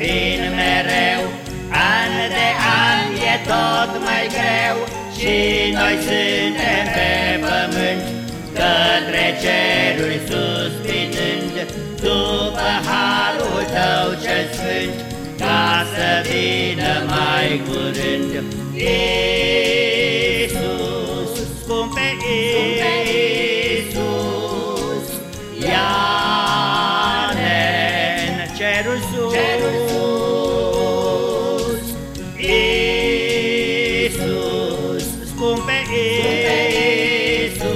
vin mereu. An de an e tot mai greu Și noi suntem pe pământ. Către ceruri suspinând După halul tău cel sfânt Ca să vină mai curând. Ei, Iisus,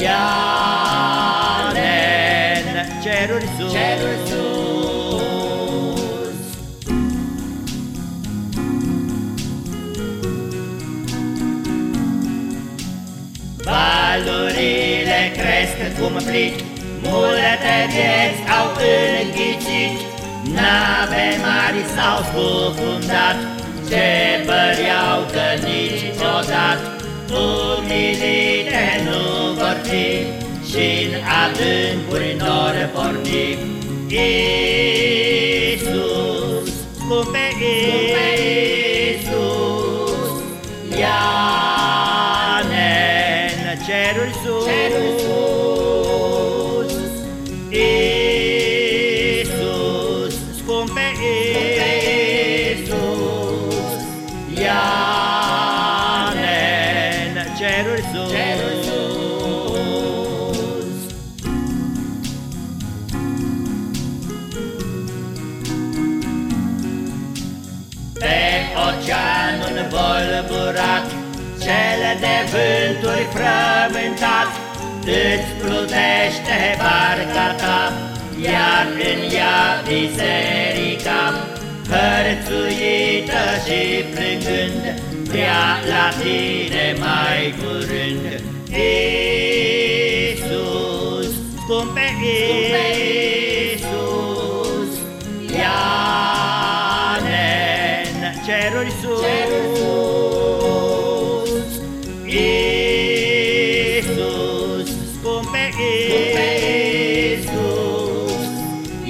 ia-ne în cerul sus. Cerul sus. Valurile cresc cum plic, multe vieți au înghițit, Nave mari s-au scufundat, ce păreau că niciodată Umilite nu vor fi și-n adâncuri nor porni. Cerul sus. Cerul sus. Pe oceanul volburat, cel de vânturi frământat, Îți plutește barca ta, iar în ea biserica, Hărțuită și plângând, vrea la tine mai curând. Iisus, scumpe Iisus, ia-ne în ceruri sus. Iisus, scumpe Iisus,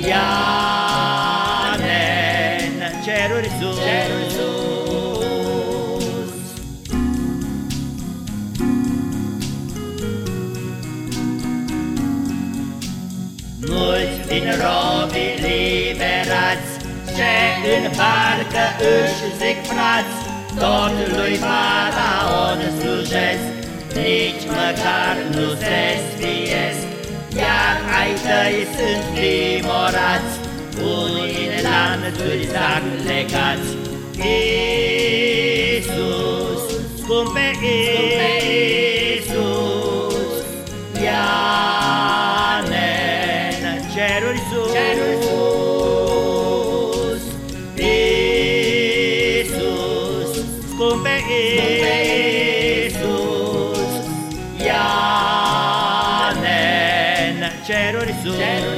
ia-ne sus. Ceruri sus. Mulți din robii liberați, Ce în barcă își zic frați, Tot lui Faraon slujesc, Nici măcar nu se sfiesc, Iar ai tăi sunt timorați, Unii în lanțuri zac legați. Iisus, scumpe Iisus, ia-ne în ceruri sus. Ceruri sus. Iisus, scumpe Iisus, ia-ne în ceruri sus.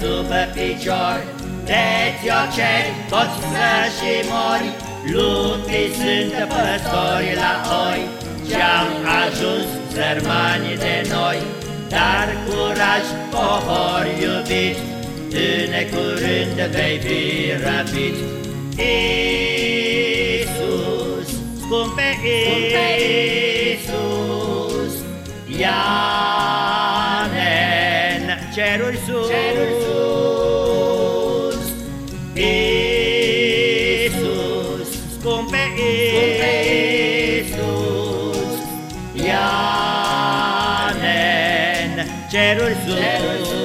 Sub picior, de ți-o ceri, poți să și mori, Lupii sunt păstori la oi, Ce-am ajuns sărmani de noi, Dar curaj, pohor iubit, În curând vei fi răpit. Iisus, scumpe Iisus, ia-ne în ceruri sus. Ceruri sus. Scumpe Iisus, ia-ne în ceruri sus. Ceruri sus.